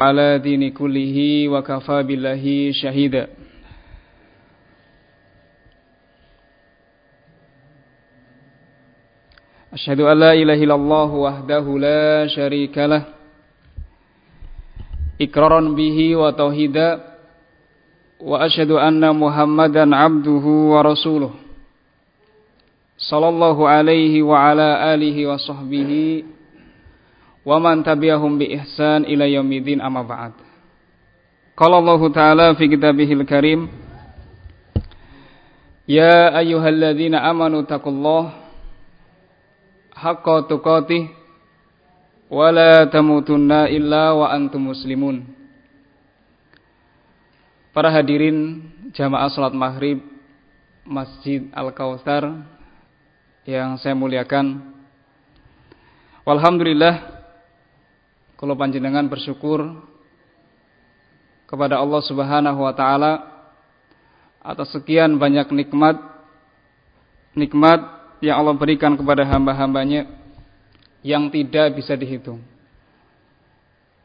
على دين كله وكفى بالله شهيدا. أشهد أن لا إله إلا الله وحده لا شريك له. إقرارا به وتوحيدا. وأشهد أن محمدا عبده ورسوله. صلى الله عليه وعلى آله وصحبه wa man tabi'ahum bi ihsan ila yaumiddin amma ba'd. Qala Allah Ta'ala fi kitabihil karim Ya ayyuhalladzina amanu taqullaha haqqa tuqatih wa la tamutunna illa wa antum muslimun. Para hadirin jamaah salat maghrib Masjid Al-Kautsar yang saya muliakan. alhamdulillah kalau panjenengan bersyukur kepada Allah Subhanahu wa taala atas sekian banyak nikmat nikmat yang Allah berikan kepada hamba-hambanya yang tidak bisa dihitung.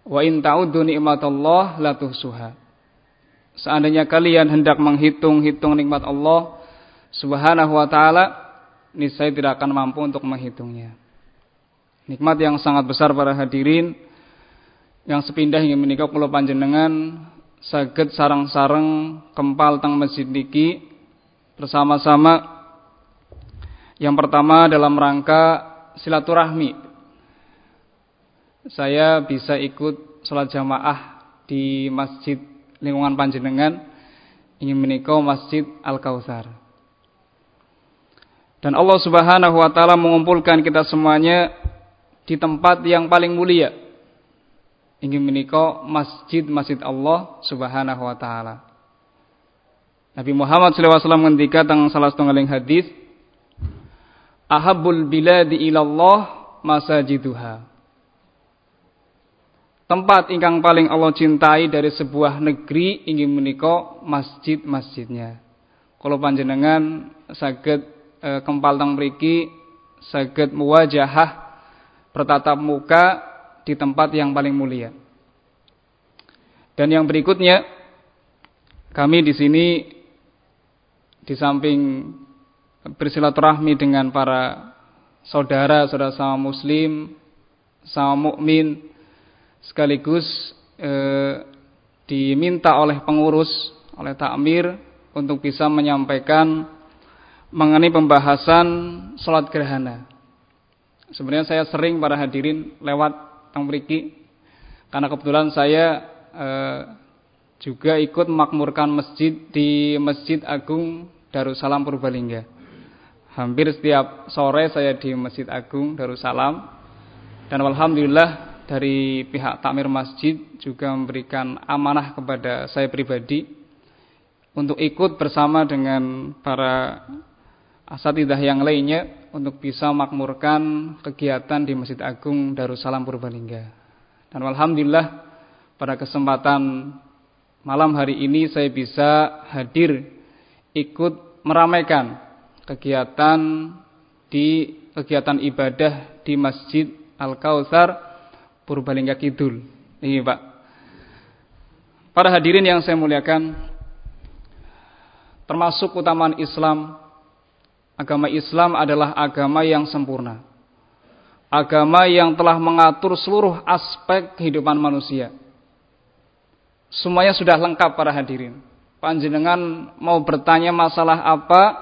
Wa in ta'uddu nikmatallah la tuhsuha. Seandainya kalian hendak menghitung-hitung nikmat Allah Subhanahu wa taala, niscaya tidak akan mampu untuk menghitungnya. Nikmat yang sangat besar para hadirin yang sepindah hingga menikah pulau panjenengan saged sarang-sarang kempal tang masjid niki bersama-sama. Yang pertama dalam rangka silaturahmi. Saya bisa ikut sholat jamaah di masjid lingkungan panjenengan ingin menikah masjid Al Kautsar dan Allah Subhanahu wa taala mengumpulkan kita semuanya di tempat yang paling mulia ingin menikah masjid-masjid Allah Subhanahu wa taala. Nabi Muhammad SAW menghentikan tentang salah satu hadis Ahabul biladi ilallah masajiduha. Tempat ingkang paling Allah cintai dari sebuah negeri ingin menikah masjid-masjidnya. Kalau panjenengan saged e, kempal tang mriki saged muwajahah bertatap muka di tempat yang paling mulia. Dan yang berikutnya kami di sini di samping bersilaturahmi dengan para saudara saudara sama muslim sama mukmin sekaligus eh, diminta oleh pengurus oleh takmir untuk bisa menyampaikan mengenai pembahasan sholat gerhana. Sebenarnya saya sering para hadirin lewat tang mriki. Karena kebetulan saya eh, juga ikut memakmurkan masjid di Masjid Agung Darussalam Purbalingga. Hampir setiap sore saya di Masjid Agung Darussalam. Dan alhamdulillah dari pihak takmir masjid juga memberikan amanah kepada saya pribadi untuk ikut bersama dengan para asatidah yang lainnya untuk bisa makmurkan kegiatan di Masjid Agung Darussalam Purbalingga. Dan alhamdulillah pada kesempatan malam hari ini saya bisa hadir ikut meramaikan kegiatan di kegiatan ibadah di Masjid Al-Kautsar Purbalingga Kidul. Ini Pak. Para hadirin yang saya muliakan, termasuk utamaan Islam Agama Islam adalah agama yang sempurna. Agama yang telah mengatur seluruh aspek kehidupan manusia. Semuanya sudah lengkap para hadirin. Panjenengan mau bertanya masalah apa,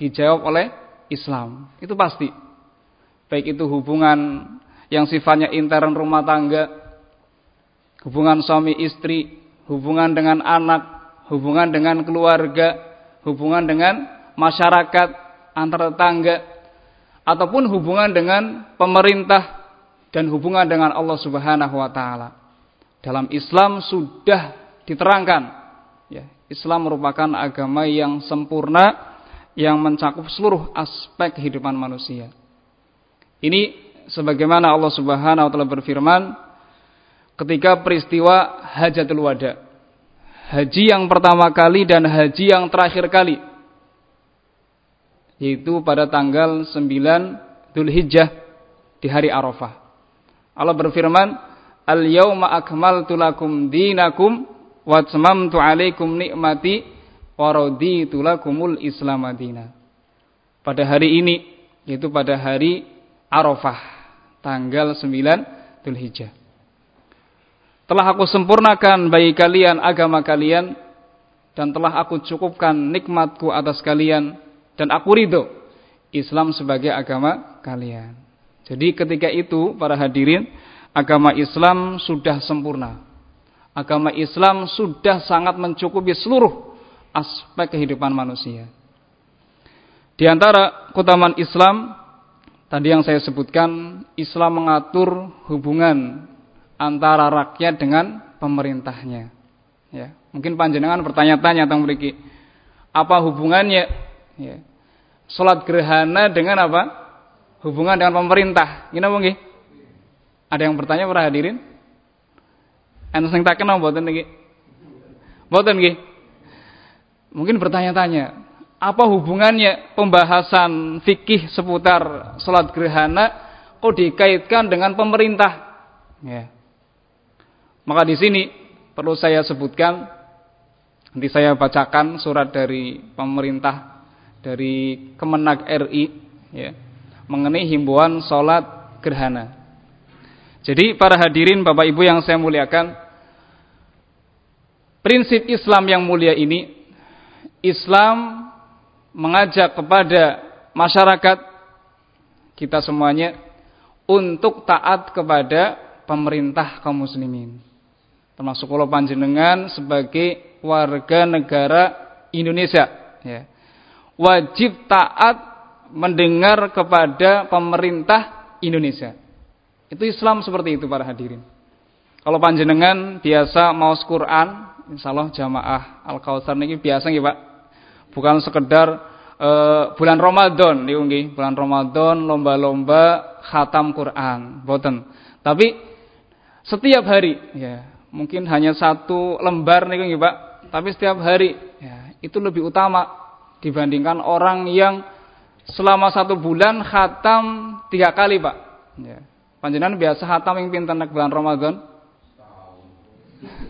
dijawab oleh Islam. Itu pasti. Baik itu hubungan yang sifatnya intern rumah tangga, hubungan suami istri, hubungan dengan anak, hubungan dengan keluarga, hubungan dengan masyarakat, antar tetangga ataupun hubungan dengan pemerintah dan hubungan dengan Allah Subhanahu wa taala. Dalam Islam sudah diterangkan ya, Islam merupakan agama yang sempurna yang mencakup seluruh aspek kehidupan manusia. Ini sebagaimana Allah Subhanahu wa taala berfirman ketika peristiwa Hajatul Wada. Haji yang pertama kali dan haji yang terakhir kali yaitu pada tanggal 9 Dzulhijjah di hari Arafah. Allah berfirman, Al-yauma akmaltu lakum dinakum wa atmamtu 'alaikum ni'mati wa raditu lakumul Islam madina. Pada hari ini yaitu pada hari Arafah tanggal 9 Dzulhijjah. Telah aku sempurnakan bagi kalian agama kalian dan telah aku cukupkan nikmatku atas kalian dan aku ridho Islam sebagai agama kalian. Jadi ketika itu para hadirin agama Islam sudah sempurna. Agama Islam sudah sangat mencukupi seluruh aspek kehidupan manusia. Di antara keutamaan Islam tadi yang saya sebutkan, Islam mengatur hubungan antara rakyat dengan pemerintahnya. Ya, mungkin panjenengan bertanya-tanya tentang mereka apa hubungannya ya. Salat gerhana dengan apa? Hubungan dengan pemerintah. Gini nggih? Ada yang bertanya para hadirin? Enten sing tak kenal mboten niki? Mboten nggih? Mungkin bertanya-tanya, apa hubungannya pembahasan fikih seputar salat gerhana kok dikaitkan dengan pemerintah? Ya. Maka di sini perlu saya sebutkan nanti saya bacakan surat dari pemerintah dari Kemenag RI ya, mengenai himbauan sholat gerhana. Jadi para hadirin Bapak Ibu yang saya muliakan, prinsip Islam yang mulia ini Islam mengajak kepada masyarakat kita semuanya untuk taat kepada pemerintah kaum muslimin termasuk kalau panjenengan sebagai warga negara Indonesia ya. Wajib taat mendengar kepada pemerintah Indonesia. Itu Islam seperti itu para hadirin. Kalau panjenengan biasa mau Quran insyaallah jamaah Al-Kautsar ini biasa nggih Pak. Bukan sekedar uh, bulan Ramadan nggih. Bulan Ramadan lomba-lomba khatam Quran. Boten tapi setiap hari ya mungkin hanya satu lembar nih Pak, tapi setiap hari ya, itu lebih utama dibandingkan orang yang selama satu bulan khatam tiga kali Pak. Ya. Panjenengan biasa khatam yang pintar nak bulan Ramadan?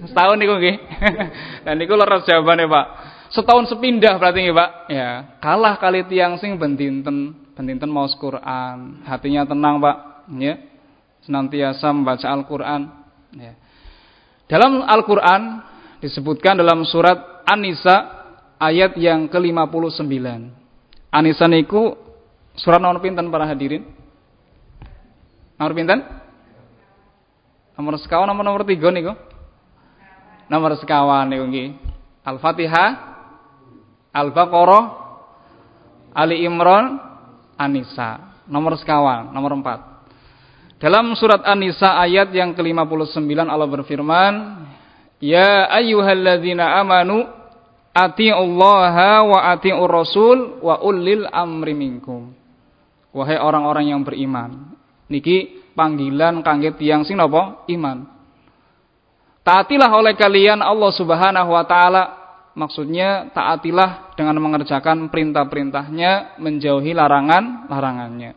Setahun nih nggih. Dan niku leres jawabannya Pak. Setahun sepindah berarti nih Pak. Ya, kalah kali tiang sing bentinten, bentinten mau Quran, hatinya tenang Pak, ya. Senantiasa membaca Al-Qur'an, ya. Dalam Al-Quran disebutkan dalam surat An-Nisa ayat yang ke-59. An-Nisa niku surat nomor pinten para hadirin? Nomor pinten? Nomor sekawan nomor nomor tiga niku? Nomor sekawan niku nggih. Al-Fatihah, Al-Baqarah, Ali Imran, An-Nisa. Nomor sekawan, nomor empat. Dalam surat An-Nisa ayat yang ke-59 Allah berfirman, "Ya ayyuhalladzina amanu atiullaha wa atiur rasul wa ulil amri minkum." Wahai orang-orang yang beriman. Niki panggilan kangge tiyang sing napa? Iman. Taatilah oleh kalian Allah Subhanahu wa taala. Maksudnya taatilah dengan mengerjakan perintah-perintahnya, menjauhi larangan-larangannya.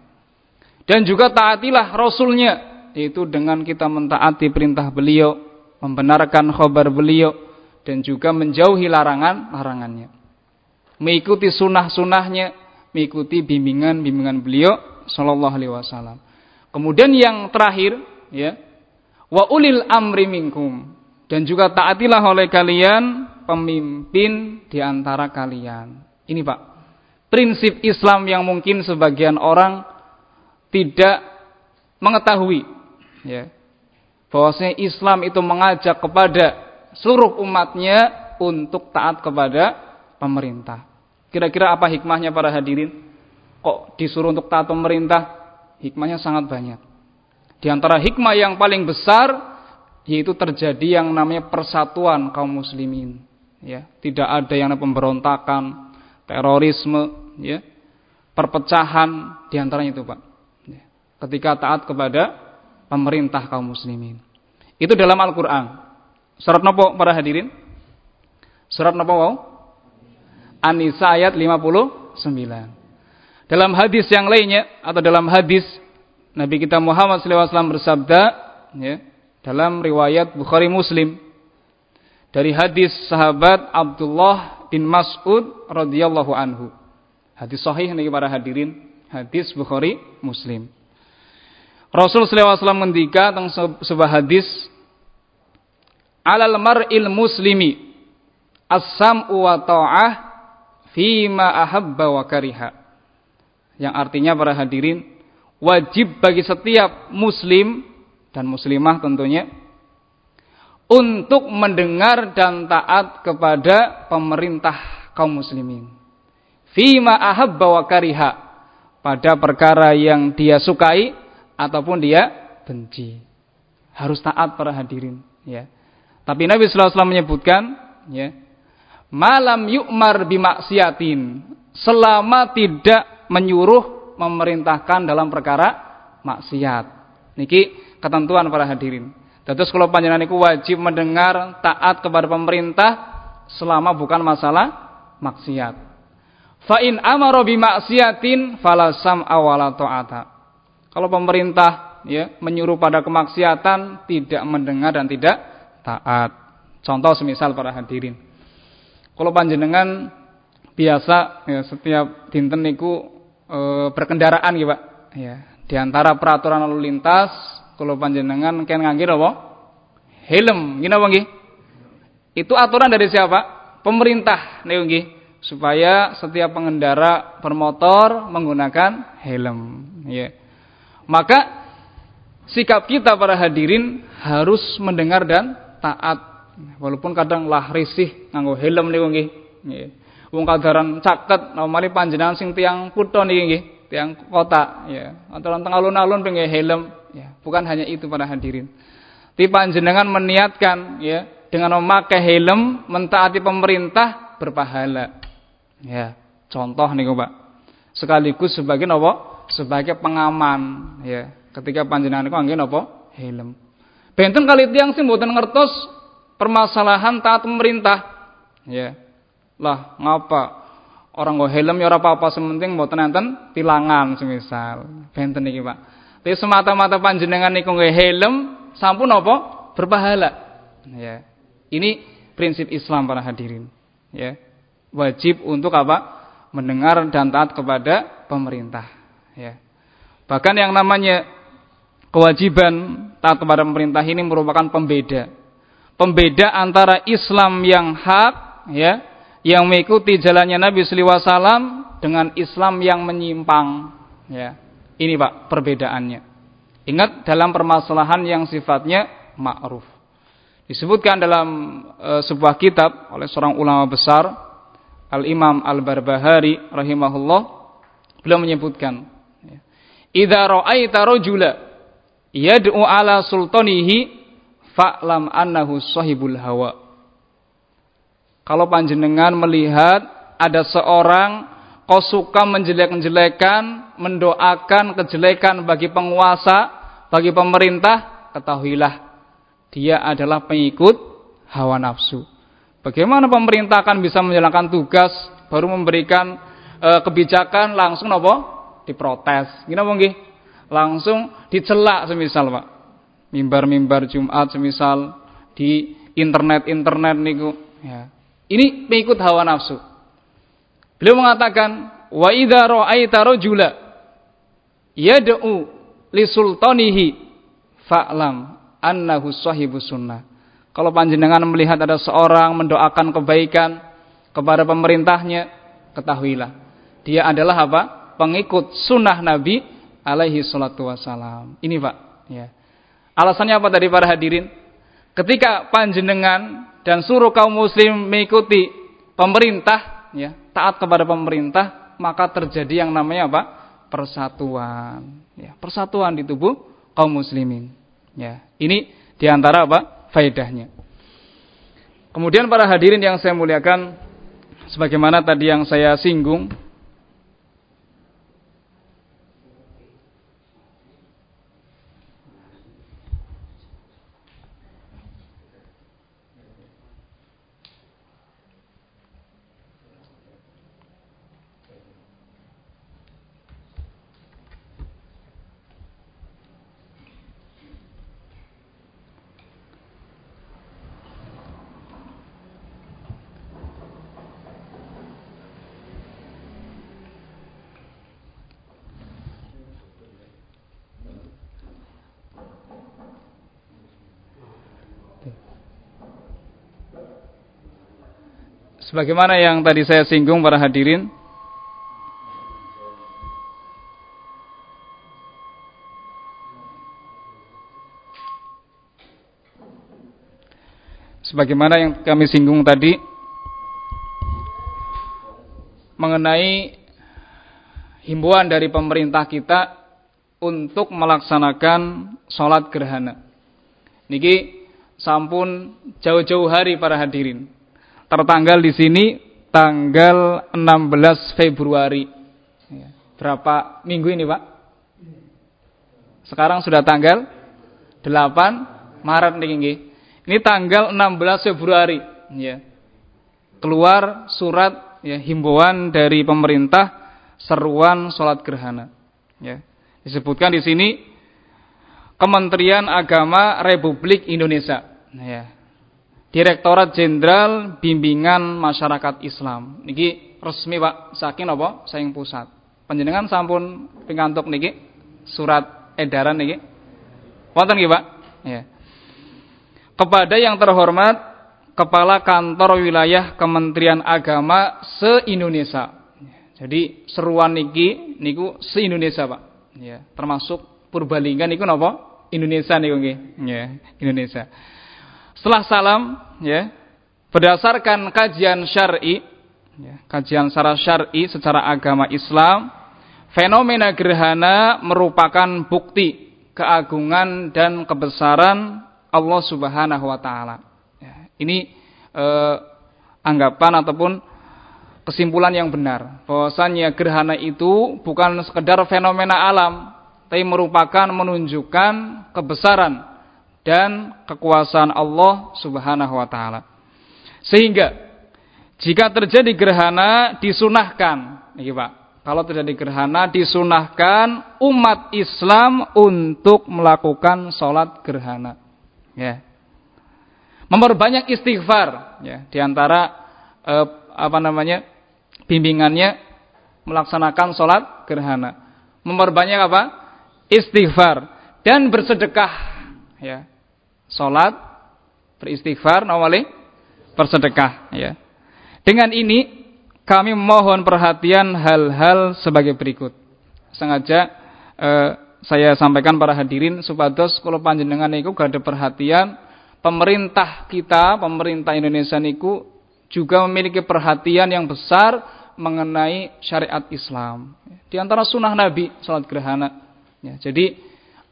Dan juga taatilah Rasulnya, yaitu dengan kita mentaati perintah beliau, membenarkan khabar beliau, dan juga menjauhi larangan-larangannya. Mengikuti sunnah-sunnahnya, mengikuti bimbingan-bimbingan beliau, Sallallahu Alaihi Wasallam. Kemudian yang terakhir, ya, wa ulil amri minkum dan juga taatilah oleh kalian pemimpin di antara kalian. Ini Pak, prinsip Islam yang mungkin sebagian orang tidak mengetahui ya bahwasanya Islam itu mengajak kepada seluruh umatnya untuk taat kepada pemerintah. Kira-kira apa hikmahnya para hadirin? Kok disuruh untuk taat pemerintah? Hikmahnya sangat banyak. Di antara hikmah yang paling besar yaitu terjadi yang namanya persatuan kaum muslimin. Ya, tidak ada yang pemberontakan, terorisme, ya, perpecahan di antaranya itu, Pak ketika taat kepada pemerintah kaum muslimin. Itu dalam Al-Qur'an. Surat nopo para hadirin? Surat nopo wow? An-Nisa ayat 59. Dalam hadis yang lainnya atau dalam hadis Nabi kita Muhammad SAW bersabda, ya, dalam riwayat Bukhari Muslim dari hadis sahabat Abdullah bin Mas'ud radhiyallahu anhu. Hadis sahih nih para hadirin, hadis Bukhari Muslim. Rasul wasallam ngendika tentang sebuah hadis alal mar'il muslimi as-sam'u wa ta'ah fima ahabba wa kariha. Yang artinya para hadirin wajib bagi setiap muslim dan muslimah tentunya untuk mendengar dan taat kepada pemerintah kaum muslimin. Fima ahabba wa kariha pada perkara yang dia sukai ataupun dia benci. Harus taat para hadirin, ya. Tapi Nabi wasallam menyebutkan, ya, malam yukmar bimaksiatin selama tidak menyuruh memerintahkan dalam perkara maksiat. Niki ketentuan para hadirin. Terus kalau panjenengan itu wajib mendengar taat kepada pemerintah selama bukan masalah maksiat. Fa in amara bi maksiatin fala sam'a wala ta'ata. Kalau pemerintah ya menyuruh pada kemaksiatan tidak mendengar dan tidak taat. Contoh semisal para hadirin. Kalau panjenengan biasa ya setiap dinten niku e, berkendaraan ya Pak ya. Di antara peraturan lalu lintas kalau panjenengan kan ngangge apa? Helm, gini apa nggih? Itu aturan dari siapa? Pemerintah niku nggih, supaya setiap pengendara bermotor menggunakan helm, ya. Maka sikap kita para hadirin harus mendengar dan taat. Walaupun kadang lah risih nganggo helm niku nggih. Nggih. Wong kadaran caket nomari panjenengan sing tiang kutha niki nggih, tiang kota ya. Antara teng alun-alun pengen helm Ya, bukan hanya itu para hadirin. Tapi panjenengan meniatkan ya dengan memakai helm mentaati pemerintah berpahala. Ya, contoh nih Pak. Sekaligus sebagai apa? Sebagai pengaman ya. Ketika panjenengan itu angin apa? Helm. Benten kali tiang sih mboten ngertos permasalahan taat pemerintah. Ya. Lah, ngapa? Orang go helm ya ora apa-apa sementing mboten enten tilangan semisal. Benten iki, Pak. Tapi semata-mata panjenengan niku nggih helm sampun apa? Berpahala. Ya. Ini prinsip Islam para hadirin. Ya. Wajib untuk apa? Mendengar dan taat kepada pemerintah. Ya. Bahkan yang namanya kewajiban taat kepada pemerintah ini merupakan pembeda. Pembeda antara Islam yang hak, ya, yang mengikuti jalannya Nabi sallallahu alaihi wasallam dengan Islam yang menyimpang, ya. Ini Pak perbedaannya. Ingat dalam permasalahan yang sifatnya ma'ruf. Disebutkan dalam e, sebuah kitab oleh seorang ulama besar Al-Imam Al-Barbahari rahimahullah beliau menyebutkan Idza ra'aita rajula yad'u ala sultanihi fa'lam annahu sahibul hawa. Kalau panjenengan melihat ada seorang kau suka menjelek-jelekan, mendoakan kejelekan bagi penguasa, bagi pemerintah, ketahuilah dia adalah pengikut hawa nafsu. Bagaimana pemerintah akan bisa menjalankan tugas baru memberikan e, kebijakan langsung nopo diprotes. Apa nggih? Langsung dicelak semisal, Pak. Mimbar-mimbar Jumat semisal di internet-internet niku ya. Ini pengikut hawa nafsu. Beliau mengatakan, "Wa idza ra'aita rajula yad'u li sultanihi fa'lam annahu sahibu sunnah." Kalau panjenengan melihat ada seorang mendoakan kebaikan kepada pemerintahnya, ketahuilah dia adalah apa? Pengikut sunnah Nabi alaihi salatu wasalam. Ini Pak, ya. Alasannya apa tadi para hadirin? Ketika panjenengan dan suruh kaum muslim mengikuti pemerintah, ya, taat kepada pemerintah, maka terjadi yang namanya apa? persatuan. Ya, persatuan di tubuh kaum muslimin. Ya, ini di antara apa? faedahnya. Kemudian para hadirin yang saya muliakan, sebagaimana tadi yang saya singgung, sebagaimana yang tadi saya singgung para hadirin sebagaimana yang kami singgung tadi mengenai himbauan dari pemerintah kita untuk melaksanakan sholat gerhana. Niki sampun jauh-jauh hari para hadirin. Tertanggal di sini tanggal 16 Februari. Ya, berapa minggu ini Pak? Sekarang sudah tanggal 8 Maret niki ini tanggal 16 Februari, ya. Keluar surat ya himbauan dari pemerintah seruan salat gerhana. Ya. Disebutkan di sini Kementerian Agama Republik Indonesia. Ya. Direktorat Jenderal Bimbingan Masyarakat Islam. Niki resmi Pak, saking apa? Saking pusat. Panjenengan sampun pingantuk niki surat edaran niki. Wonten nggih Pak? Ya kepada yang terhormat Kepala Kantor Wilayah Kementerian Agama se-Indonesia. Jadi seruan niki niku se-Indonesia, Pak. Ya, termasuk Purbalingga niku napa? Indonesia niku nggih. Ya, Indonesia. Setelah salam, ya, berdasarkan kajian syar'i, ya, kajian secara syar'i secara agama Islam, fenomena gerhana merupakan bukti keagungan dan kebesaran Allah Subhanahu wa taala. Ya, ini eh, anggapan ataupun kesimpulan yang benar bahwasanya gerhana itu bukan sekedar fenomena alam tapi merupakan menunjukkan kebesaran dan kekuasaan Allah Subhanahu wa taala. Sehingga jika terjadi gerhana disunahkan, nih Pak. Kalau terjadi gerhana disunahkan umat Islam untuk melakukan sholat gerhana. Ya. Memperbanyak istighfar ya di antara eh, apa namanya? bimbingannya melaksanakan sholat gerhana. Memperbanyak apa? Istighfar dan bersedekah ya. Sholat beristighfar nawali bersedekah ya. Dengan ini kami mohon perhatian hal-hal sebagai berikut. Sengaja eh, saya sampaikan para hadirin supados kalau panjenengan niku perhatian pemerintah kita, pemerintah Indonesia niku juga memiliki perhatian yang besar mengenai syariat Islam. Di antara sunnah Nabi salat gerhana. Ya, jadi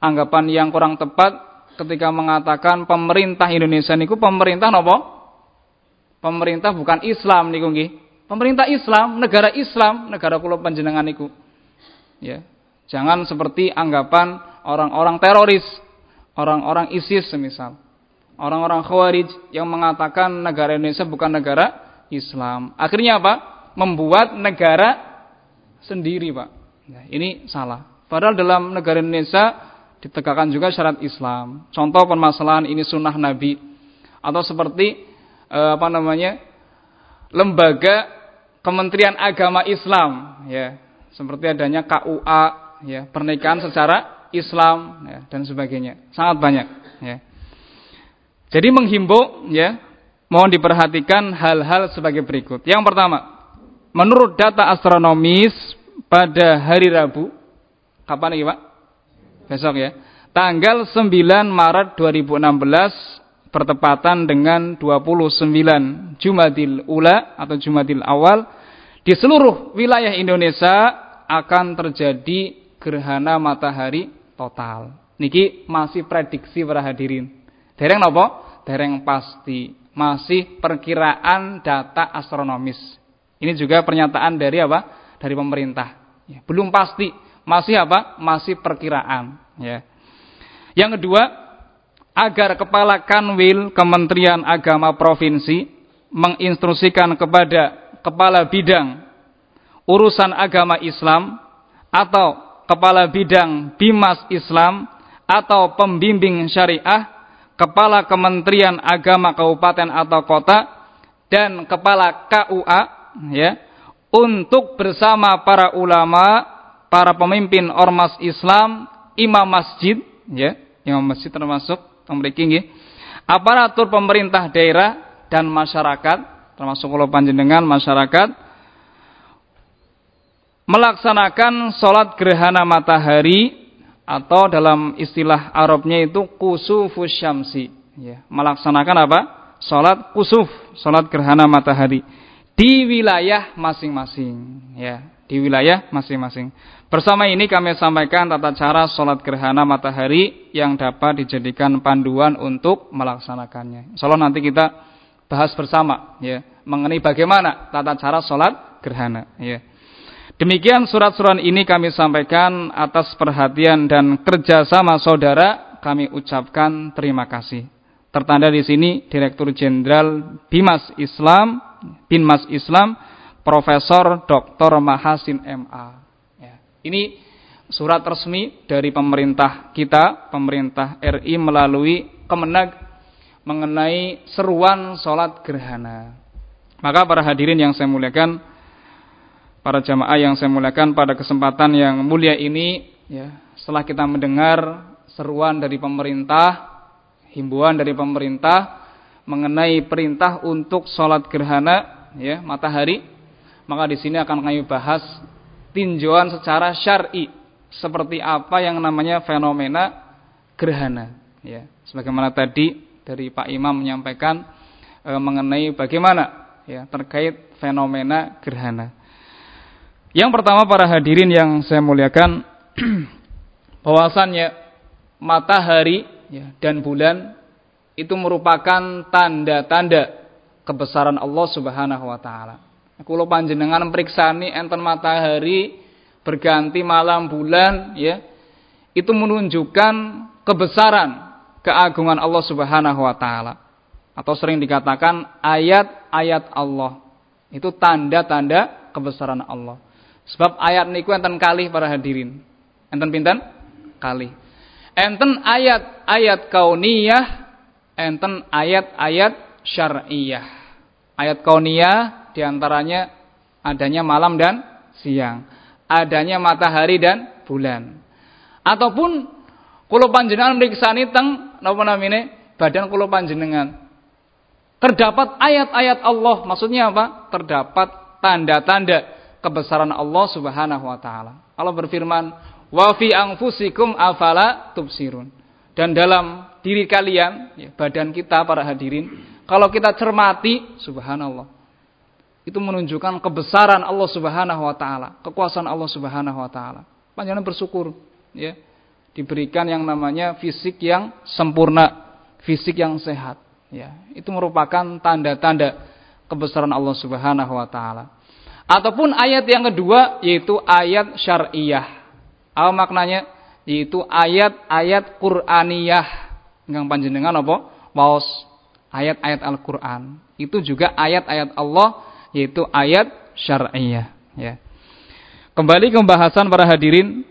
anggapan yang kurang tepat ketika mengatakan pemerintah Indonesia niku pemerintah nopo? Pemerintah bukan Islam niku nggih. Pemerintah Islam, negara Islam, negara kula panjenengan niku. Ya, Jangan seperti anggapan orang-orang teroris, orang-orang ISIS semisal. Orang-orang Khawarij yang mengatakan negara Indonesia bukan negara Islam. Akhirnya apa? Membuat negara sendiri, Pak. Nah, ini salah. Padahal dalam negara Indonesia ditegakkan juga syarat Islam. Contoh permasalahan ini sunnah Nabi atau seperti eh, apa namanya lembaga Kementerian Agama Islam, ya seperti adanya KUA ya, pernikahan secara Islam ya, dan sebagainya. Sangat banyak ya. Jadi menghimbau ya, mohon diperhatikan hal-hal sebagai berikut. Yang pertama, menurut data astronomis pada hari Rabu, kapan ini Pak? Besok ya. Tanggal 9 Maret 2016 bertepatan dengan 29 Jumadil Ula atau Jumadil Awal di seluruh wilayah Indonesia akan terjadi gerhana matahari total. Niki masih prediksi para hadirin. Dereng nopo? Dereng pasti. Masih perkiraan data astronomis. Ini juga pernyataan dari apa? Dari pemerintah. Ya, belum pasti. Masih apa? Masih perkiraan. Ya. Yang kedua, agar Kepala Kanwil Kementerian Agama Provinsi menginstruksikan kepada Kepala Bidang Urusan Agama Islam atau kepala bidang Bimas Islam atau pembimbing syariah, kepala Kementerian Agama Kabupaten atau Kota dan kepala KUA ya untuk bersama para ulama, para pemimpin ormas Islam, imam masjid ya, imam masjid termasuk memiliki aparatur pemerintah daerah dan masyarakat termasuk kula panjenengan masyarakat melaksanakan sholat gerhana matahari atau dalam istilah Arabnya itu kusufus syamsi ya. Melaksanakan apa? Sholat kusuf sholat gerhana matahari di wilayah masing-masing ya di wilayah masing-masing. Bersama ini kami sampaikan tata cara sholat gerhana matahari yang dapat dijadikan panduan untuk melaksanakannya. Insyaallah nanti kita bahas bersama ya mengenai bagaimana tata cara sholat gerhana ya. Demikian surat-surat ini kami sampaikan atas perhatian dan kerjasama saudara. Kami ucapkan terima kasih. Tertanda di sini Direktur Jenderal Bimas Islam, Binmas Islam, Profesor Dr. Mahasin MA. Ya. Ini surat resmi dari pemerintah kita, pemerintah RI melalui Kemenag mengenai seruan sholat gerhana. Maka para hadirin yang saya muliakan, para jamaah yang saya muliakan pada kesempatan yang mulia ini ya setelah kita mendengar seruan dari pemerintah himbauan dari pemerintah mengenai perintah untuk sholat gerhana ya matahari maka di sini akan kami bahas tinjauan secara syar'i seperti apa yang namanya fenomena gerhana ya sebagaimana tadi dari Pak Imam menyampaikan e, mengenai bagaimana ya terkait fenomena gerhana yang pertama para hadirin yang saya muliakan bahwasannya matahari ya, dan bulan itu merupakan tanda-tanda kebesaran Allah Subhanahu wa taala. Kula panjenengan periksani enten matahari berganti malam bulan ya itu menunjukkan kebesaran keagungan Allah Subhanahu wa taala atau sering dikatakan ayat-ayat Allah itu tanda-tanda kebesaran Allah. Sebab ayat niku enten kali para hadirin. Enten pinten? Kali. Enten ayat-ayat kauniyah, enten ayat-ayat syar'iyah. Ayat kauniyah di antaranya adanya malam dan siang. Adanya matahari dan bulan. Ataupun kulo panjenengan meriksani teng napa namine badan kulo panjenengan. Terdapat ayat-ayat Allah, maksudnya apa? Terdapat tanda-tanda kebesaran Allah Subhanahu wa taala. Allah berfirman, "Wa fi anfusikum afala tubsirun." Dan dalam diri kalian, ya, badan kita para hadirin, kalau kita cermati, subhanallah. Itu menunjukkan kebesaran Allah Subhanahu wa taala, kekuasaan Allah Subhanahu wa taala. Panjenengan bersyukur, ya. Diberikan yang namanya fisik yang sempurna, fisik yang sehat, ya. Itu merupakan tanda-tanda kebesaran Allah Subhanahu wa taala. Ataupun ayat yang kedua yaitu ayat syariah. Apa maknanya? Yaitu ayat-ayat Qur'aniyah. Yang panjenengan apa? Waos ayat-ayat Al-Qur'an. Itu juga ayat-ayat Allah yaitu ayat syariah, ya. Kembali ke pembahasan para hadirin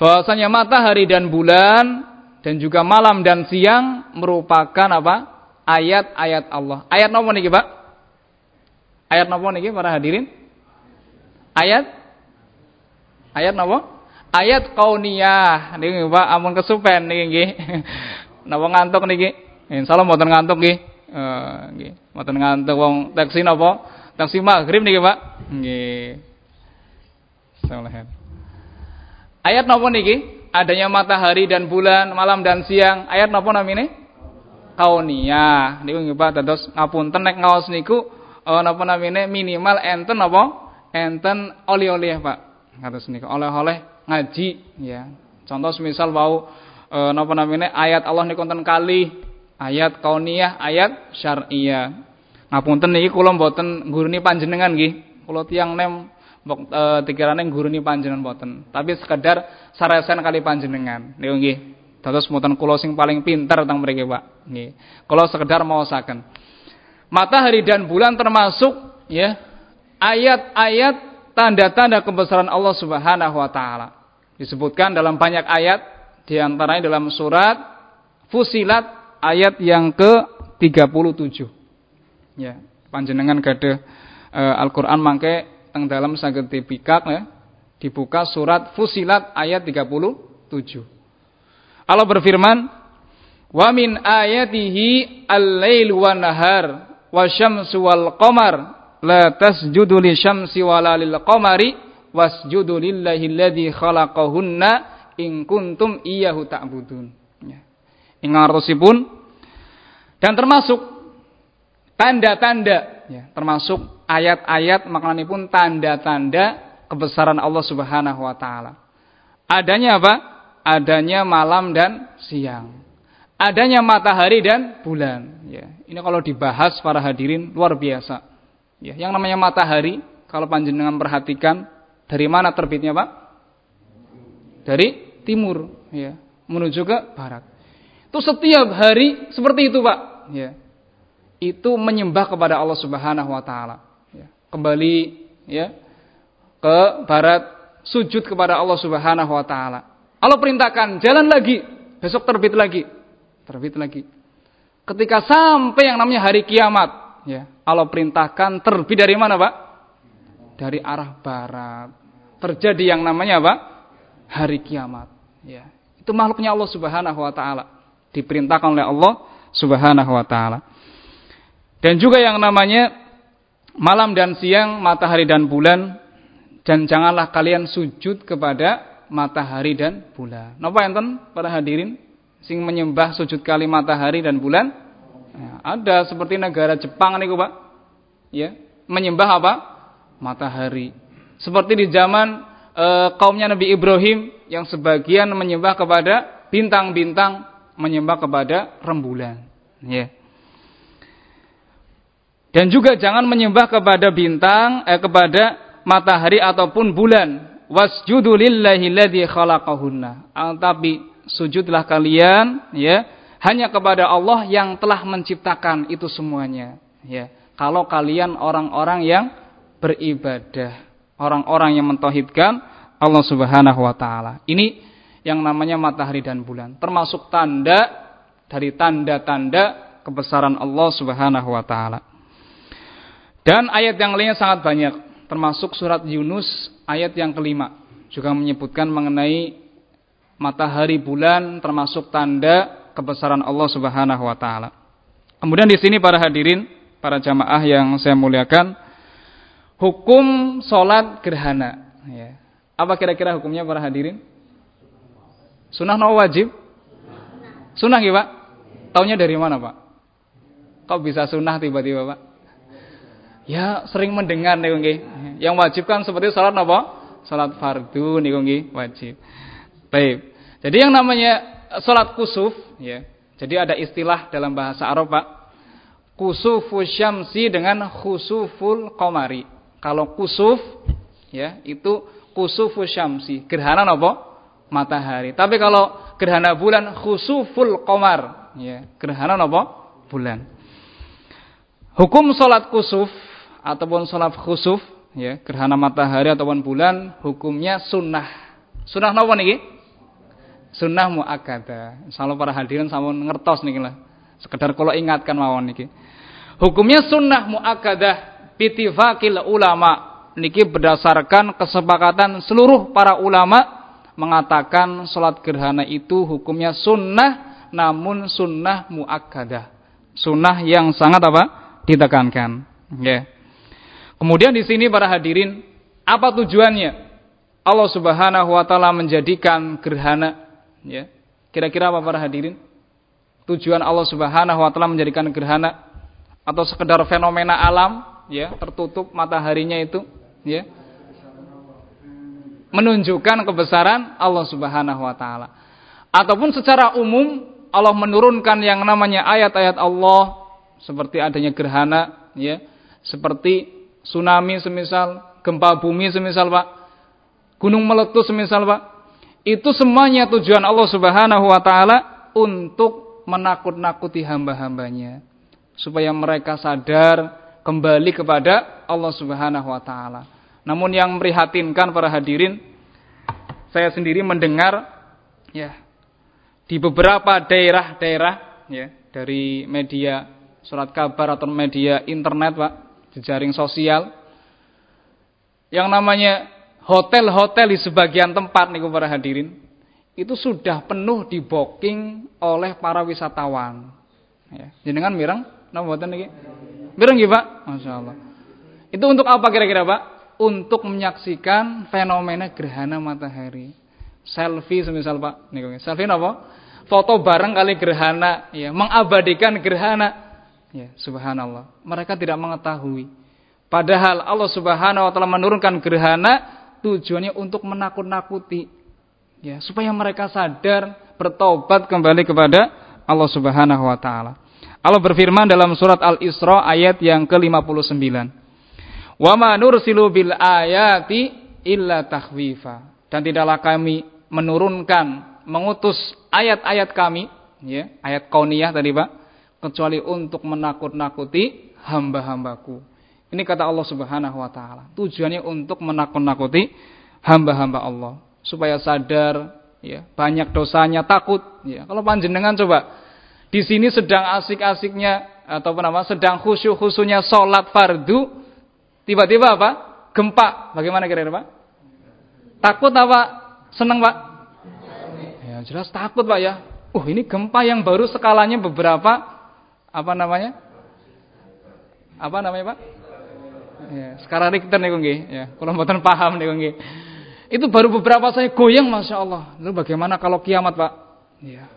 bahwasanya matahari dan bulan dan juga malam dan siang merupakan apa? ayat-ayat Allah. Ayat nomor niki, Pak? Ayat nomor niki para hadirin? Ayat Ayat napa? Ayat kauniyah. Niki Pak amun kesupen niki nggih. Napa ngantuk niki? Insyaallah mboten ngantuk nggih. Eh nggih, mboten ngantuk wong taksi napa? Taksi maghrib niki Pak. Nggih. Ayat napa niki? Adanya matahari dan bulan, malam dan siang. Ayat napa namine? Kauniyah. Niku nggih Pak dados ngapunten nek ngaos niku uh, napa namine minimal enten napa? enten oleh-oleh Pak. Ngatos niku oleh-oleh ngaji ya. Contoh semisal bau e, napa namanya ayat Allah niku konten kali, ayat kauniyah, ayat syar'iyah. Ngapunten niki kula mboten ngguruni panjenengan nggih. Kula tiyang nem e, dikirane ngguruni panjenengan mboten. Tapi sekedar saresen kali panjenengan. Niku nggih. Dados mboten kula sing paling pinter tentang mriki, Pak. Nggih. Kula sekedar maosaken. Matahari dan bulan termasuk ya ayat-ayat tanda-tanda kebesaran Allah Subhanahu wa taala. Disebutkan dalam banyak ayat di antaranya dalam surat Fusilat ayat yang ke-37. Ya, panjenengan gade e, Al-Qur'an mangke teng dalam saged dipikak ya, dibuka surat Fusilat ayat 37. Allah berfirman, "Wa min ayatihi al-lail wa nahar wasyamsu wal qamar la tasjudu lisyamsi wala lil qamari wasjudu lillahi alladzi khalaqahunna in kuntum iyyahu ta'budun. Ya. Ingartosipun dan termasuk tanda-tanda ya, termasuk ayat-ayat maknanya pun tanda-tanda kebesaran Allah Subhanahu wa taala. Adanya apa? Adanya malam dan siang. Adanya matahari dan bulan. Ya, ini kalau dibahas para hadirin luar biasa. Ya, yang namanya matahari, kalau panjenengan perhatikan dari mana terbitnya pak? Dari timur, ya, menuju ke barat. Itu setiap hari seperti itu pak. Ya, itu menyembah kepada Allah Subhanahu Wa Taala. Ya, kembali, ya, ke barat, sujud kepada Allah Subhanahu Wa Taala. Allah perintahkan jalan lagi, besok terbit lagi terbit lagi. Ketika sampai yang namanya hari kiamat, ya, Allah perintahkan terbit dari mana, Pak? Dari arah barat. Terjadi yang namanya apa? Hari kiamat, ya. Itu makhluknya Allah Subhanahu wa taala. Diperintahkan oleh Allah Subhanahu wa taala. Dan juga yang namanya malam dan siang, matahari dan bulan dan janganlah kalian sujud kepada matahari dan bulan. Napa enten para hadirin? sing menyembah sujud kali matahari dan bulan? Ya, ada seperti negara Jepang nih Pak. Ya, menyembah apa? Matahari. Seperti di zaman e, kaumnya Nabi Ibrahim yang sebagian menyembah kepada bintang-bintang, menyembah kepada rembulan. Ya. Dan juga jangan menyembah kepada bintang, eh, kepada matahari ataupun bulan. Wasjudu lillahi ladzi khalaqahunna. Ah, tapi sujudlah kalian ya hanya kepada Allah yang telah menciptakan itu semuanya ya kalau kalian orang-orang yang beribadah orang-orang yang mentauhidkan Allah Subhanahu wa taala ini yang namanya matahari dan bulan termasuk tanda dari tanda-tanda kebesaran Allah Subhanahu wa taala dan ayat yang lainnya sangat banyak termasuk surat Yunus ayat yang kelima juga menyebutkan mengenai matahari bulan termasuk tanda kebesaran Allah Subhanahu wa taala. Kemudian di sini para hadirin, para jamaah yang saya muliakan, hukum salat gerhana ya. Apa kira-kira hukumnya para hadirin? Sunnah no wajib? Sunnah ya Pak? Taunya dari mana Pak? Kok bisa sunnah tiba-tiba Pak? Ya sering mendengar nih Yang wajib kan seperti salat apa? Salat fardu nih wajib. Baik. Jadi yang namanya salat kusuf ya. Jadi ada istilah dalam bahasa Arab Pak. Kusufu syamsi dengan khusuful qamari. Kalau kusuf ya itu kusufu syamsi, gerhana apa? Matahari. Tapi kalau gerhana bulan khusuful qamar ya, gerhana apa? Bulan. Hukum salat kusuf ataupun salat khusuf ya, gerhana matahari ataupun bulan hukumnya sunnah. Sunnah napa niki? sunnah muakkada. Insyaallah para hadirin sampun ngertos niki lah. Sekedar kalau ingatkan mawon niki. Hukumnya sunnah muakkadah bitifaqil ulama. Niki berdasarkan kesepakatan seluruh para ulama mengatakan salat gerhana itu hukumnya sunnah namun sunnah muakkadah. Sunnah yang sangat apa? ditekankan. Ya. Yeah. Kemudian di sini para hadirin, apa tujuannya? Allah Subhanahu wa taala menjadikan gerhana Ya. Kira-kira apa para hadirin? Tujuan Allah Subhanahu wa taala menjadikan gerhana atau sekedar fenomena alam ya, tertutup mataharinya itu ya. Menunjukkan kebesaran Allah Subhanahu wa taala. Ataupun secara umum Allah menurunkan yang namanya ayat-ayat Allah seperti adanya gerhana ya, seperti tsunami semisal, gempa bumi semisal Pak, gunung meletus semisal Pak, itu semuanya tujuan Allah Subhanahu wa taala untuk menakut-nakuti hamba-hambanya supaya mereka sadar kembali kepada Allah Subhanahu wa taala. Namun yang merihatinkan para hadirin saya sendiri mendengar ya di beberapa daerah-daerah ya dari media surat kabar atau media internet Pak, jejaring sosial yang namanya hotel-hotel di sebagian tempat nih para hadirin itu sudah penuh di booking oleh para wisatawan. Ya, jenengan mirang napa mboten niki? Bener nggih, Pak? Masya Allah. Itu untuk apa kira-kira, Pak? Untuk menyaksikan fenomena gerhana matahari. Selfie semisal, Pak. Nih, selfie apa? Foto bareng kali gerhana, ya, mengabadikan gerhana. Ya, subhanallah. Mereka tidak mengetahui. Padahal Allah Subhanahu wa taala menurunkan gerhana tujuannya untuk menakut-nakuti. Ya, supaya mereka sadar, bertobat kembali kepada Allah Subhanahu wa taala. Allah berfirman dalam surat Al-Isra ayat yang ke-59. Wa ma nursilu bil ayati illa takhwifa. Dan tidaklah kami menurunkan, mengutus ayat-ayat kami, ya, ayat kauniyah tadi Pak, kecuali untuk menakut-nakuti hamba-hambaku. Ini kata Allah Subhanahu wa taala. Tujuannya untuk menakut-nakuti hamba-hamba Allah. Supaya sadar ya, banyak dosanya, takut ya. Kalau panjenengan coba di sini sedang asik-asiknya atau apa sedang khusyuk-khusyuknya sholat fardu tiba-tiba apa? Gempa. Bagaimana kira-kira pak? Takut apa? Senang pak? Ya jelas takut pak ya. Uh ini gempa yang baru skalanya beberapa apa namanya apa namanya pak ya sekarang Richter nih konggi ya kalau mboten paham nih konggi itu baru beberapa saya goyang masya Allah lalu bagaimana kalau kiamat pak ya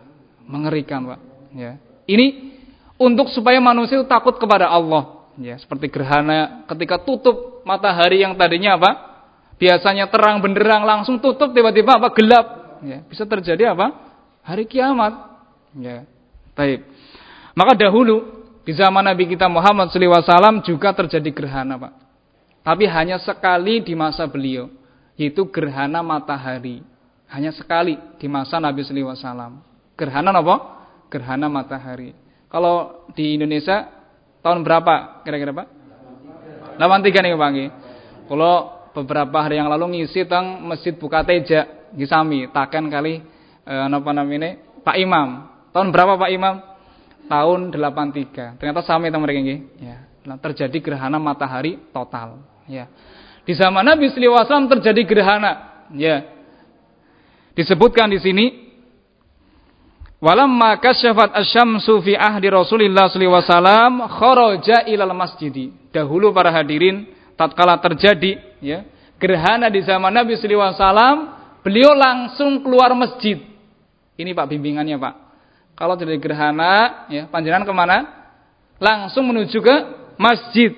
mengerikan pak Ya. Ini untuk supaya manusia takut kepada Allah. Ya, seperti gerhana ketika tutup matahari yang tadinya apa? Biasanya terang benderang langsung tutup tiba-tiba apa? Gelap. Ya, bisa terjadi apa? Hari kiamat. Ya. Baik. Maka dahulu di zaman Nabi kita Muhammad SAW juga terjadi gerhana, Pak. Tapi hanya sekali di masa beliau, yaitu gerhana matahari. Hanya sekali di masa Nabi SAW. Gerhana apa? gerhana matahari. Kalau di Indonesia tahun berapa kira-kira Pak? 83 nih Pak Kalau beberapa hari yang lalu ngisi teng Masjid Bukateja di Sami, taken kali eh, apa namanya? Pak Imam. Tahun berapa Pak Imam? Tahun 83. Ternyata sami teng mereka nggih. Ya. Terjadi gerhana matahari total, ya. Di zaman Nabi sallallahu terjadi gerhana, ya. Disebutkan di sini Walamma kasyafat asyamsu fi ahdi Rasulillah sallallahu alaihi wasallam kharaja ilal masjidi. Dahulu para hadirin tatkala terjadi ya, gerhana di zaman Nabi sallallahu beliau langsung keluar masjid. Ini Pak bimbingannya, Pak. Kalau terjadi gerhana, ya, panjenengan ke mana? Langsung menuju ke masjid.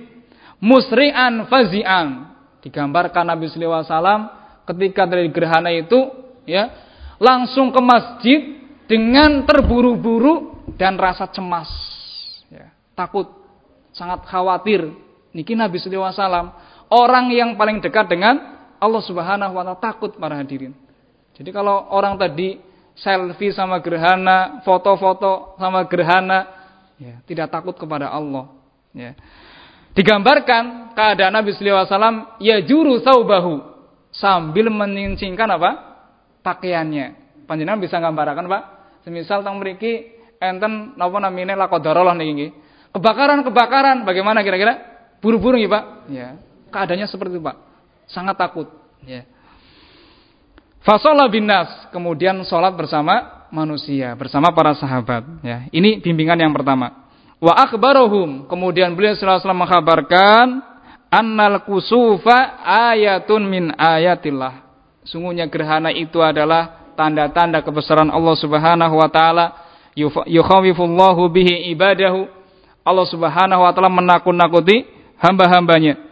Musri'an fazi'an. Digambarkan Nabi wasallam ketika terjadi gerhana itu, ya, langsung ke masjid dengan terburu-buru dan rasa cemas, ya, takut, sangat khawatir. Niki Nabi Wasallam orang yang paling dekat dengan Allah Subhanahu Wa Taala takut para hadirin. Jadi kalau orang tadi selfie sama gerhana, foto-foto sama gerhana, ya, tidak takut kepada Allah. Ya. Digambarkan keadaan Nabi Sallallahu Alaihi Wasallam ya juru saubahu sambil menyincingkan apa pakaiannya. Panjenengan bisa gambarkan pak Semisal tang mriki enten napa namine laqadarullah niki nggih. Kebakaran-kebakaran bagaimana kira-kira? Buru-buru nggih, Pak? Ya. Keadaannya seperti itu, Pak. Sangat takut, ya. Fasolah binas, kemudian sholat bersama manusia, bersama para sahabat. Ya, ini bimbingan yang pertama. Wa akhbarohum, kemudian beliau selalu mengkabarkan annal kusufa ayatun min ayatillah. Sungguhnya gerhana itu adalah tanda-tanda kebesaran Allah Subhanahu wa taala yukhawifullahu bihi ibadahu Allah Subhanahu wa taala menakut-nakuti hamba-hambanya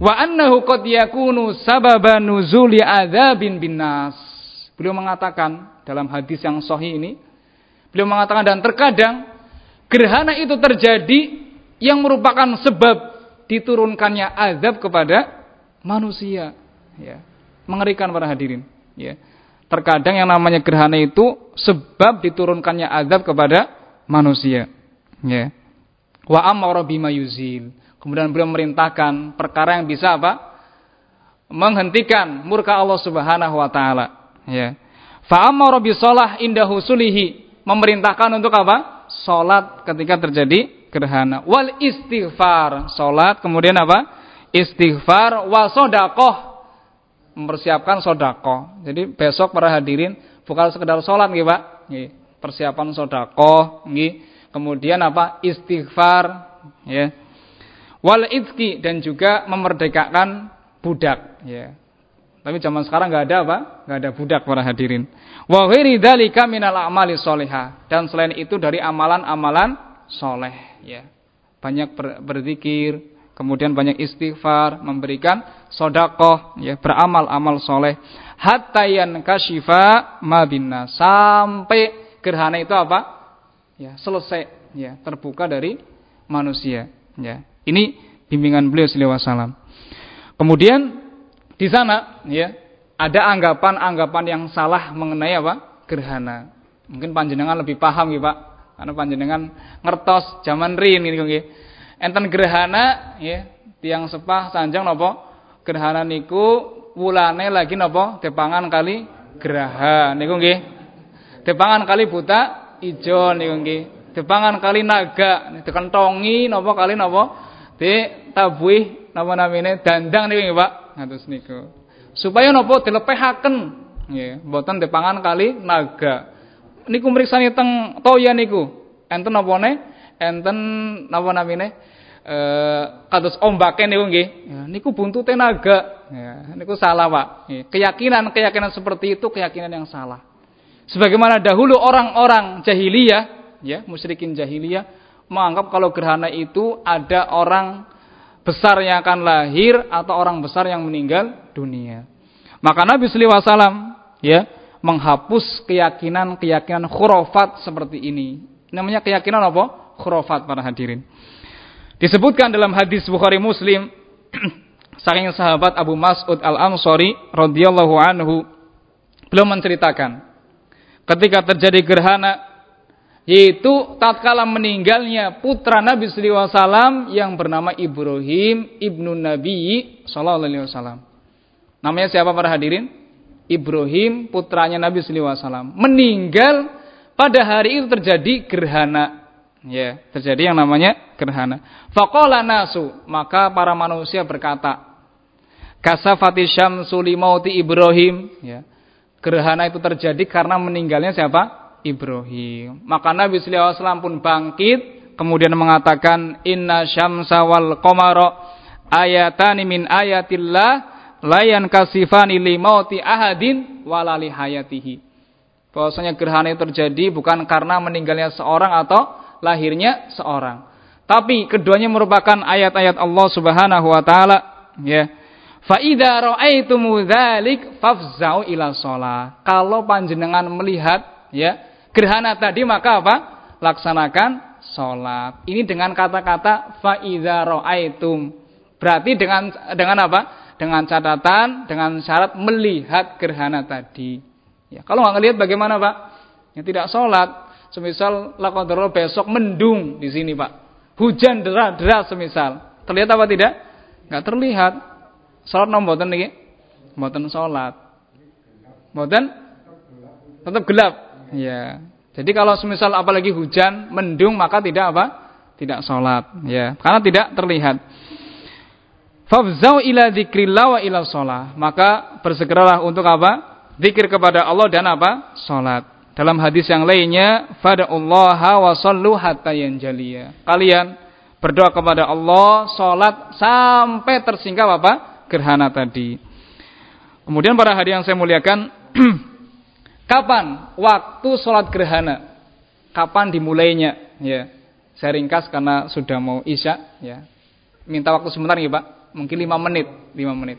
wa annahu qad yakunu sababan nuzuli adzabin binnas beliau mengatakan dalam hadis yang sahih ini beliau mengatakan dan terkadang gerhana itu terjadi yang merupakan sebab diturunkannya azab kepada manusia ya mengerikan para hadirin ya Terkadang yang namanya gerhana itu sebab diturunkannya azab kepada manusia. Ya. Wa amara bima yuzil. Kemudian beliau memerintahkan perkara yang bisa apa? Menghentikan murka Allah Subhanahu wa taala. Ya. Fa amara bi shalah inda husulihi. Memerintahkan untuk apa? Salat ketika terjadi gerhana. Wal istighfar, salat kemudian apa? Istighfar wa sedekah mempersiapkan sodako. Jadi besok para hadirin bukan sekedar sholat nih pak, persiapan sodako, nih. kemudian apa istighfar, ya. Wal itki dan juga memerdekakan budak ya. Tapi zaman sekarang nggak ada apa? Nggak ada budak para hadirin. Wa ghairi dzalika minal a'mali sholihah. Dan selain itu dari amalan-amalan soleh ya. Banyak ber berzikir kemudian banyak istighfar memberikan sodakoh ya beramal amal soleh. Hatta kashifa mabinna sampai gerhana itu apa? Ya selesai ya terbuka dari manusia ya ini bimbingan beliau sallallahu alaihi wasallam. Kemudian di sana ya ada anggapan-anggapan yang salah mengenai apa? Gerhana. Mungkin panjenengan lebih paham ya Pak. Karena panjenengan ngertos zaman rin ini nggih enten gerhana ya tiang sepah sanjang nopo? Gerhana niku wulane lagi nopo? Tepangan kali geraha niku nggih tepangan kali buta ijo niku nggih tepangan kali naga dikentongi nopo kali nopo di tabuih napa namine dandang nggih Pak. Ngatus niku. Supaya nopo dilepehaken. Nggih mboten tepangan kali naga. Niku mriksani teng toya niku. Enten ne enten napa namine eh kados ombake niku nggih. Ya, niku buntute naga. Ya niku salah Pak. Keyakinan-keyakinan seperti itu keyakinan yang salah. Sebagaimana dahulu orang-orang jahiliyah ya musyrikin jahiliyah menganggap kalau gerhana itu ada orang besar yang akan lahir atau orang besar yang meninggal dunia maka Nabi sallallahu alaihi wasallam ya menghapus keyakinan-keyakinan khurafat seperti ini. Namanya keyakinan apa? Khurafat para hadirin. Disebutkan dalam hadis Bukhari Muslim saking sahabat Abu Mas'ud Al-Ansari radhiyallahu anhu beliau menceritakan ketika terjadi gerhana yaitu tatkala meninggalnya putra Nabi wasallam yang bernama Ibrahim ibnu Nabi sallallahu alaihi. Namanya siapa para hadirin? Ibrahim putranya Nabi wasallam. Meninggal pada hari itu terjadi gerhana. Ya terjadi yang namanya gerhana. Faqala nasu maka para manusia berkata kasafati syamsu Ibrahim. Ya gerhana itu terjadi karena meninggalnya siapa Ibrahim maka Nabi wasallam pun bangkit kemudian mengatakan inna syamsa wal qamara ayatani min ayatillah layan kasifani limauti ahadin walali hayatihi. Bahwasanya gerhana itu terjadi bukan karena meninggalnya seorang atau lahirnya seorang. Tapi keduanya merupakan ayat-ayat Allah Subhanahu wa taala, ya. Fa idza ra'aitumu dzalik fafza'u ila shalah. Kalau panjenengan melihat ya gerhana tadi maka apa? Laksanakan salat. Ini dengan kata-kata fa idza ra'aitum. Berarti dengan dengan apa? dengan catatan dengan syarat melihat gerhana tadi. Ya, kalau nggak ngelihat bagaimana pak? Ya tidak sholat. Semisal lakodoro besok mendung di sini pak. Hujan deras-deras semisal. Terlihat apa tidak? Nggak terlihat. Sholat nomboten nih, Mboten sholat. Mboten? Tetap gelap. Ya. Jadi kalau semisal apalagi hujan, mendung maka tidak apa? Tidak sholat. Ya. Karena tidak terlihat. Fafzau ila dzikrillah wa ila sholat. Maka bersegeralah untuk apa? Zikir kepada Allah dan apa? Salat. Dalam hadis yang lainnya, fada'ullaha wa sallu hatta yanjaliya. Kalian berdoa kepada Allah, salat sampai tersingkap apa? Gerhana tadi. Kemudian para hadirin yang saya muliakan, kapan waktu salat gerhana? Kapan dimulainya? Ya. Saya ringkas karena sudah mau isya, ya. Minta waktu sebentar ya, Pak mungkin lima menit, lima menit.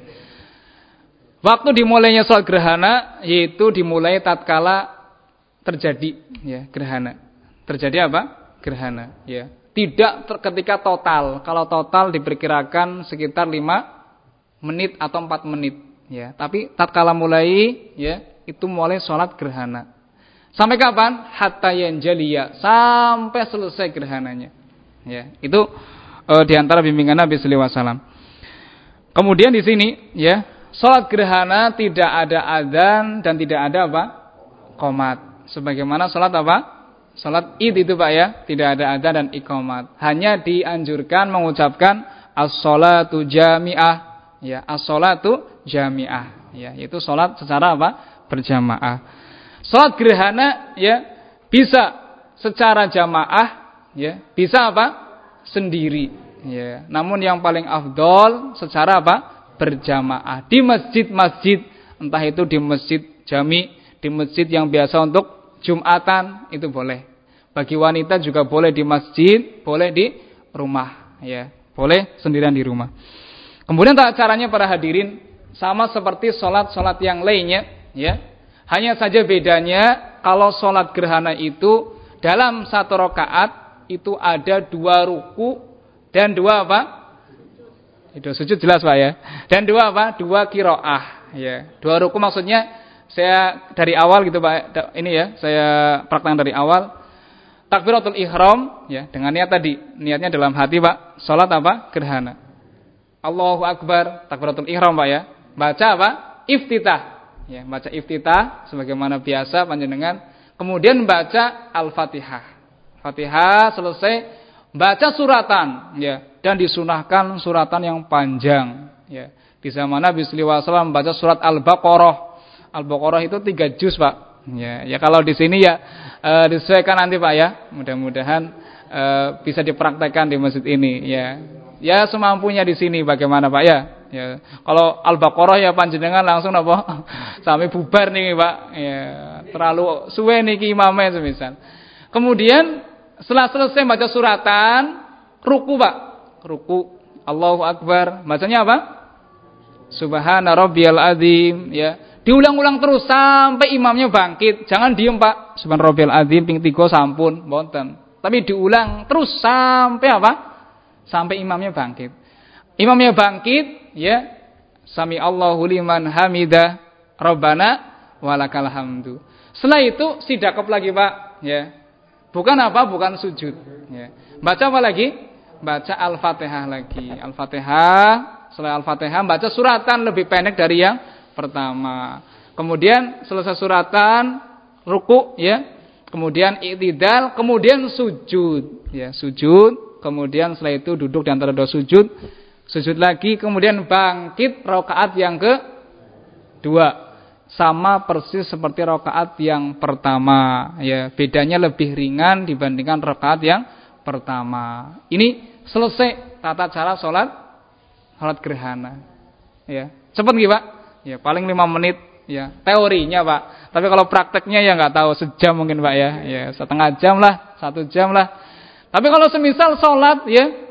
Waktu dimulainya sholat gerhana yaitu dimulai tatkala terjadi ya gerhana. Terjadi apa? Gerhana ya. Tidak ketika total. Kalau total diperkirakan sekitar lima menit atau empat menit ya. Tapi tatkala mulai ya itu mulai sholat gerhana. Sampai kapan? Hatta yanjaliya sampai selesai gerhananya. Ya, itu uh, di antara bimbingan Nabi sallallahu alaihi wasallam. Kemudian di sini ya, salat gerhana tidak ada adzan dan tidak ada apa? Qomat. Sebagaimana salat apa? Salat Id itu Pak ya, tidak ada adzan dan iqamat. Hanya dianjurkan mengucapkan as-salatu jami'ah. Ya, as-salatu jami'ah. Ya, itu salat secara apa? Berjamaah. Salat gerhana ya bisa secara jamaah ya, bisa apa? sendiri Ya, namun yang paling afdol secara apa? berjamaah di masjid-masjid, entah itu di masjid jami, di masjid yang biasa untuk Jumatan itu boleh. Bagi wanita juga boleh di masjid, boleh di rumah, ya. Boleh sendirian di rumah. Kemudian caranya para hadirin sama seperti sholat-sholat yang lainnya, ya. Hanya saja bedanya kalau sholat gerhana itu dalam satu rakaat itu ada dua ruku dan dua apa? Itu sujud jelas pak ya. Dan dua apa? Dua kiroah, ya. Dua ruku maksudnya saya dari awal gitu pak. Ini ya, saya praktekkan dari awal takbiratul ihram ya dengan niat tadi niatnya dalam hati Pak salat apa gerhana Allahu akbar takbiratul ihram Pak ya baca apa iftitah ya baca iftitah sebagaimana biasa panjenengan kemudian baca al-fatihah fatihah selesai baca suratan ya dan disunahkan suratan yang panjang ya di zaman Nabi sallallahu alaihi wasallam baca surat al-baqarah al-baqarah itu tiga juz Pak Ya, ya kalau di sini ya e, disesuaikan nanti Pak ya. Mudah-mudahan e, bisa dipraktekkan di masjid ini ya. Ya semampunya di sini bagaimana Pak ya. Ya, kalau Al-Baqarah ya panjenengan langsung apa? Sampai bubar nih Pak. Ya, terlalu suwe niki imamnya semisal. Kemudian setelah selesai baca suratan, ruku Pak. Ruku Allahu Akbar. Bacanya apa? Subhana rabbiyal azim ya Diulang-ulang terus sampai imamnya bangkit. Jangan diem Pak. Subhanallah azim ping tiga sampun, bonten. Tapi diulang terus sampai apa? Sampai imamnya bangkit. Imamnya bangkit, ya. Sami Allahu liman hamidah Rabbana walakal hamdu. Setelah itu sidakap lagi Pak, ya. Bukan apa? Bukan sujud, ya. Baca apa lagi? Baca Al-Fatihah lagi. Al-Fatihah, setelah Al-Fatihah baca suratan lebih pendek dari yang pertama. Kemudian selesai suratan, ruku ya. Kemudian i'tidal, kemudian sujud ya, sujud. Kemudian setelah itu duduk di antara dua sujud. Sujud lagi, kemudian bangkit rakaat yang ke dua. Sama persis seperti rakaat yang pertama ya. Bedanya lebih ringan dibandingkan rakaat yang pertama. Ini selesai tata cara sholat sholat gerhana. Ya, cepat nggih, Pak? Ya, paling lima menit ya. Teorinya, Pak. Tapi kalau prakteknya ya nggak tahu sejam mungkin, Pak ya. Ya, setengah jam lah, satu jam lah. Tapi kalau semisal sholat ya,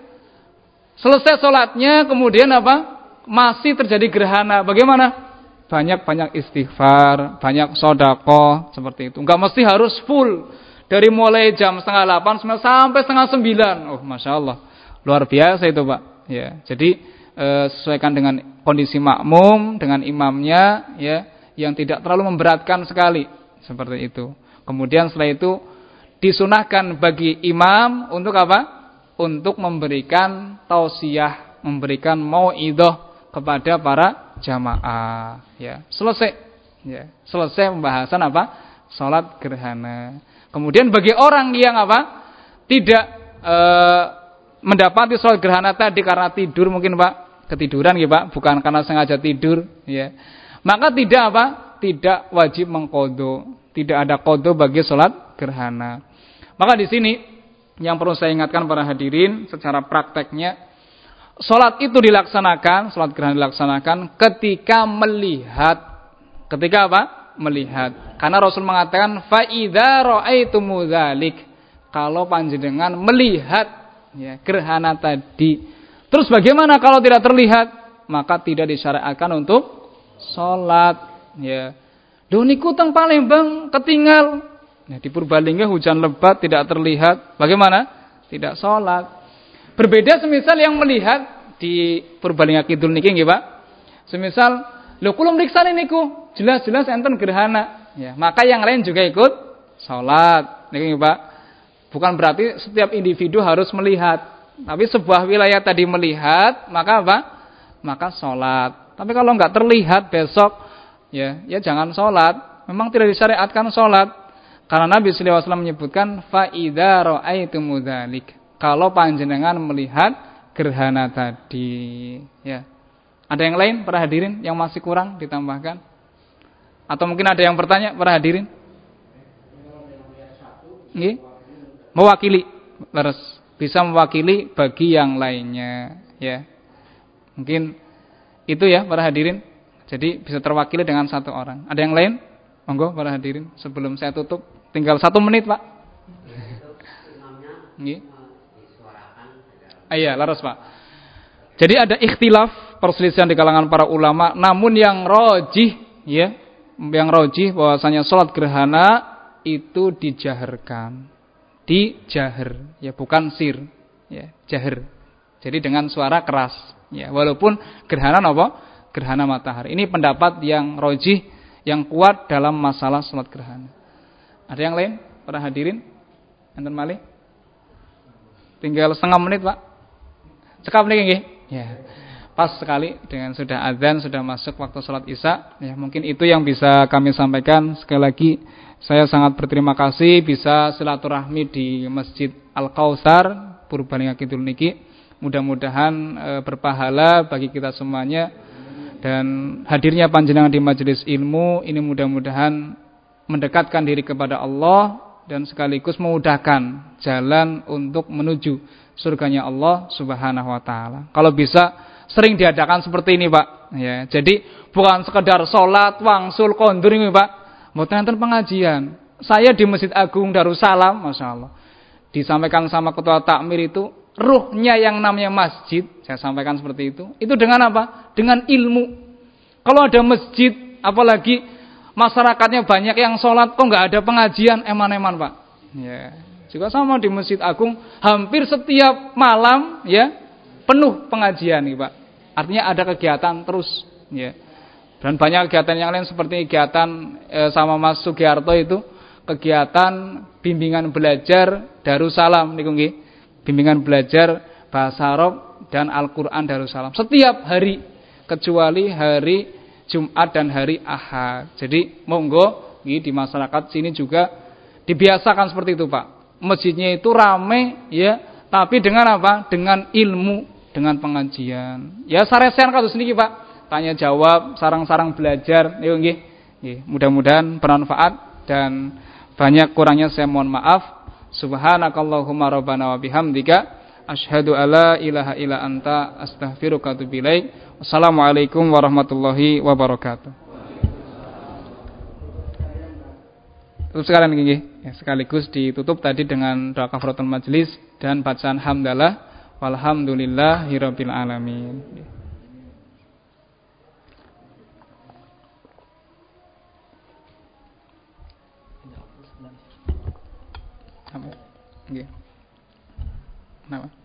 selesai sholatnya kemudian apa? Masih terjadi gerhana. Bagaimana? Banyak-banyak istighfar, banyak sodako seperti itu. Nggak mesti harus full dari mulai jam setengah delapan sampai setengah sembilan. Oh, masya Allah, luar biasa itu, Pak. Ya, jadi e, sesuaikan dengan kondisi makmum dengan imamnya ya yang tidak terlalu memberatkan sekali seperti itu. Kemudian setelah itu disunahkan bagi imam untuk apa? Untuk memberikan tausiah, memberikan mauidhah kepada para jamaah. Ya, selesai. Ya, selesai pembahasan apa? Salat gerhana. Kemudian bagi orang yang apa? Tidak e, mendapati salat gerhana tadi karena tidur mungkin Pak ketiduran ya Pak, bukan karena sengaja tidur ya. Maka tidak apa? Tidak wajib mengkodo, tidak ada kodo bagi sholat gerhana. Maka di sini yang perlu saya ingatkan para hadirin secara prakteknya sholat itu dilaksanakan, sholat gerhana dilaksanakan ketika melihat, ketika apa? Melihat. Karena Rasul mengatakan faida ro'aitumu dzalik. Kalau panjenengan melihat ya gerhana tadi Terus bagaimana kalau tidak terlihat? Maka tidak disyariatkan untuk sholat. Ya. Duh niku teng Palembang ketinggal. Ya, di Purbalingga hujan lebat tidak terlihat. Bagaimana? Tidak sholat. Berbeda semisal yang melihat di Purbalingga Kidul niki nggih Pak. Semisal lho kula mriksani niku jelas-jelas enten gerhana. Ya, maka yang lain juga ikut sholat. Niki Pak. Bukan berarti setiap individu harus melihat. Tapi sebuah wilayah tadi melihat, maka apa? Maka sholat. Tapi kalau nggak terlihat besok, ya, ya jangan sholat. Memang tidak disyariatkan sholat. Karena Nabi SAW menyebutkan faida ro'aitum dzalik. Kalau panjenengan melihat gerhana tadi, ya. Ada yang lain para hadirin yang masih kurang ditambahkan? Atau mungkin ada yang bertanya para hadirin? Nggih. Mewakili. Leres. bisa mewakili bagi yang lainnya ya. Mungkin itu ya para hadirin. Jadi bisa terwakili dengan satu orang. Ada yang lain? Monggo para hadirin sebelum saya tutup tinggal satu menit Pak. Nggih. Ah, iya, laras Pak. Jadi ada ikhtilaf perselisihan di kalangan para ulama, namun yang rojih ya, yang rojih bahwasanya sholat gerhana itu dijaharkan. Dijaher, ya bukan sir, ya, jaher. Jadi dengan suara keras, ya, walaupun gerhana apa? Gerhana matahari. Ini pendapat yang rojih yang kuat dalam masalah sholat gerhana. Ada yang lain? Para hadirin? Enten malih? Tinggal setengah menit, Pak. Cekap nih, nggih. Ya. Pas sekali dengan sudah azan, sudah masuk waktu sholat isya. Ya, mungkin itu yang bisa kami sampaikan. Sekali lagi, saya sangat berterima kasih bisa silaturahmi di Masjid Al Kausar Purbalingga Kidul niki. Mudah-mudahan e, berpahala bagi kita semuanya dan hadirnya panjenengan di majelis ilmu ini mudah-mudahan mendekatkan diri kepada Allah dan sekaligus memudahkan jalan untuk menuju surganya Allah Subhanahu wa taala. Kalau bisa sering diadakan seperti ini, Pak. Ya, jadi bukan sekedar sholat, wangsul, kondur ini, Pak. Mboten enten pengajian. Saya di Masjid Agung Darussalam, Masya Allah. Disampaikan sama ketua takmir itu, ruhnya yang namanya masjid, saya sampaikan seperti itu. Itu dengan apa? Dengan ilmu. Kalau ada masjid, apalagi masyarakatnya banyak yang sholat, kok nggak ada pengajian, eman-eman, Pak. Ya. Juga sama di Masjid Agung, hampir setiap malam, ya, penuh pengajian nih Pak. Artinya ada kegiatan terus ya. Dan banyak kegiatan yang lain seperti kegiatan e, sama Mas Sugiarto itu kegiatan bimbingan belajar Darussalam niku nggih. Bimbingan belajar bahasa Arab dan Al-Qur'an Darussalam setiap hari kecuali hari Jumat dan hari Ahad. Jadi monggo nggih di masyarakat sini juga dibiasakan seperti itu, Pak. Masjidnya itu rame ya, tapi dengan apa? Dengan ilmu dengan pengajian. Ya saresean kados niki Pak. Tanya jawab, sarang-sarang belajar. Nggih. Nggih, mudah-mudahan bermanfaat dan banyak kurangnya saya mohon maaf. Subhanakallahumma rabbana wa bihamdika asyhadu alla ilaha illa anta astaghfiruka wa atubu ilaik. Wassalamualaikum warahmatullahi wabarakatuh. Tutup sekalian gini, ya, sekaligus ditutup tadi dengan doa kafaratul majlis dan bacaan hamdalah. Walhamdulillahirabbil alamin. Nggih. Kenapa? Monggo.